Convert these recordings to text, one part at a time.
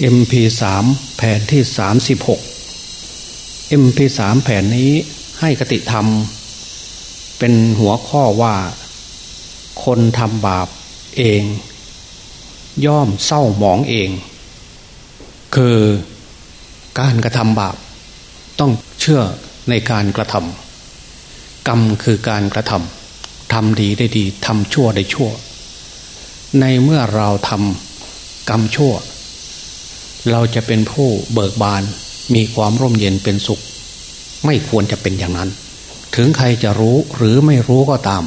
MP3 แผ่นที่ 36 MP3 แผ่นนี้ให้กติธรรม เป็นหัวข้อว่า คนทำบาปเอง ย่อมเศร้าหมองเอง คือการกระทำบาป ต้องเชื่อในการกระทำกรรมคือการกระทำทำดีได้ดีทำชั่วได้ชั่ว ในเมื่อเราทำกรรมชั่ว เราจะเป็นผู้เบิกบาน มีความร่มเย็นเป็นสุข ไม่ควรจะเป็นอย่างนั้น ถึงใครจะรู้หรือไม่รู้ก็ตาม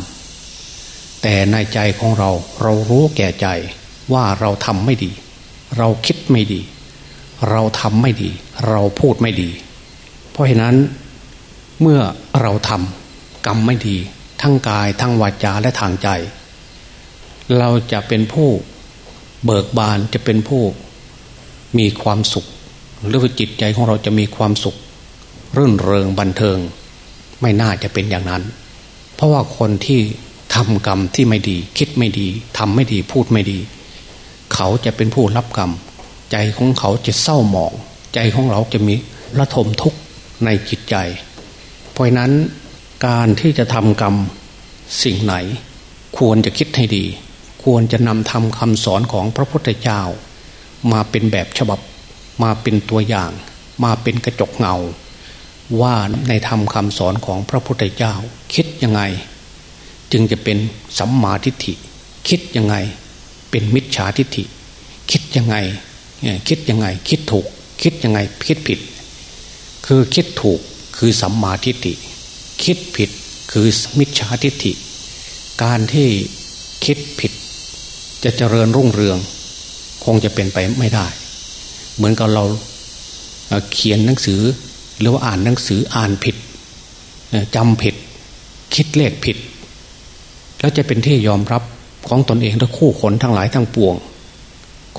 แต่ในใจของเราเรารู้แก่ใจว่าเราทำไม่ดี เราคิดไม่ดี เราทำไม่ดี เราพูดไม่ดี เพราะฉะนั้นเมื่อเราทำกรรมไม่ดี ทั้งกายทั้งวาจาและทางใจ เราจะเป็นผู้เบิกบานจะเป็นผู้ มีความสุข หรือว่าจิตใจของเราจะมีความสุข รื่นเริงบันเทิง ไม่น่าจะเป็นอย่างนั้น เพราะว่าคนที่ทำกรรมที่ไม่ดี คิดไม่ดีทำไม่ดีพูดไม่ดี เขาจะเป็นผู้รับกรรม ใจของเขาจะเศร้าหมอง ใจของเราจะมีระทมทุกข์ในจิตใจ เพราะนั้นการที่จะทำกรรมสิ่งไหน ควรจะคิดให้ดี ควรจะนำทำคำสอนของพระพุทธเจ้า มาเป็นแบบฉบับ มาเป็นตัวอย่าง มาเป็นกระจกเงา ว่าในธรรมคำสอนของพระพุทธเจ้า คิดยังไง จึงจะเป็นสัมมาทิฏฐิ คิดยังไง เป็นมิจฉาทิฏฐิ คิดยังไงคิดยังไง คิดถูก คิดยังไง คิดผิด คือคิดถูกคือสัมมาทิฏฐิ คิดผิดคือมิจฉาทิฏฐิ การที่คิดผิด จะเจริญรุ่งเรือง คงจะเป็นไปไม่ได้ เหมือนกับเราเขียนหนังสือ หรือว่าอ่านหนังสืออ่านผิดจำผิด คิดเลขผิด แล้วจะเป็นที่ยอมรับของตนเองและคู่คนทั้งหลายทั้งปวง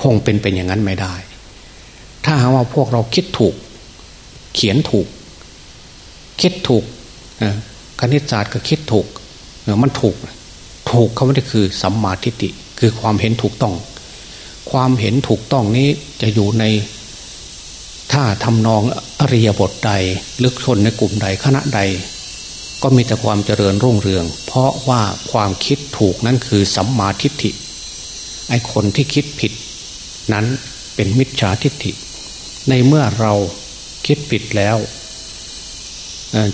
คงเป็นเป็นอย่างนั้นไม่ได้ ถ้าหากว่าพวกเราคิดถูก เขียนถูก คิดถูกคณิตศาสตร์ก็คิดถูกมันถูก ถูกเขาไม่ได้คือสัมมาทิฏฐิคือความเห็นถูกต้อง ความเห็นถูกต้องนี้จะอยู่ในถ้าทำนองอริยบทใดลึกชนในกลุ่มใดคณะใด ก็มีแต่ความเจริญรุ่งเรือง เพราะว่าความคิดถูกนั้นคือสัมมาทิฏฐิไอ้คนที่คิดผิด นั้นเป็นมิจฉาทิฏฐิ ในเมื่อเราคิดผิดแล้ว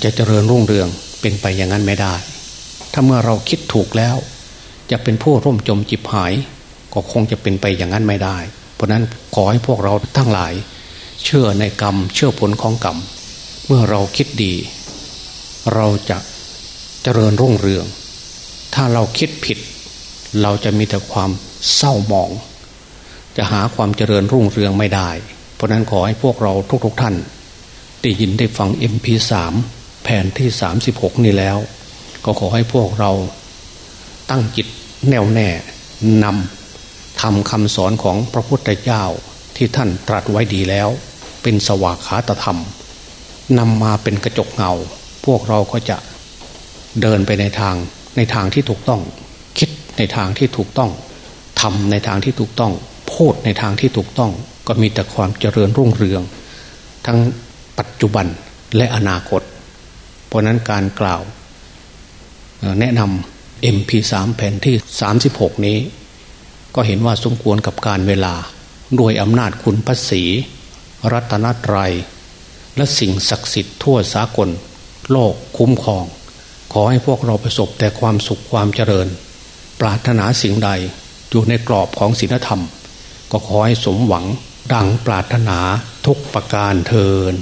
จะเจริญรุ่งเรืองเป็นไปอย่างนั้นไม่ได้ ถ้าเมื่อเราคิดถูกแล้ว จะเป็นผู้ร่มจมจิบหาย ก็คงจะเป็นไปอย่างนั้นไม่ได้ เพราะนั้นขอให้พวกเราทั้งหลาย เชื่อในกรรม เชื่อผลของกรรม เมื่อเราคิดดี เราจะเจริญรุ่งเรือง ถ้าเราคิดผิด เราจะมีแต่ความเศร้าหมอง จะหาความเจริญรุ่งเรืองไม่ได้ เพราะนั้นขอให้พวกเราทุกๆทท่านได้ยินได้ฟัง MP3 แผ่นที่ 36 นี่แล้ว ก็ขอให้พวกเราตั้งจิตแน่วแน่นำ ทำคำสอนของพระพุทธเจ้าที่ท่านตรัสไว้ดีแล้ว เป็นสวากขาตธรรมนำมาเป็นกระจกเงา พวกเราก็จะเดินไปในทางในทางที่ถูกต้อง คิดในทางที่ถูกต้องทำในทางที่ถูกต้องพูดในทางที่ถูกต้อง ก็มีแต่ความเจริญรุ่งเรือง ทั้งปัจจุบันและอนาคต เพราะนั้นการกล่าว แนะนำ MP3 แผ่นที่ 36 นี้ ก็เห็นว่าสมควรกับการเวลาด้วยอำนาจคุณพระศีรัตนตรยัย และสิ่งศักดิ์สิทธิ์ทั่วสากล โลกคุ้มครอง ขอให้พวกเราประสบแต่ความสุขความเจริญ ปรารถนาสิ่งใดอยู่ในกรอบของศีลธรรมก็ขอให้สมหวังดังปรารถนาทุกประการเทิน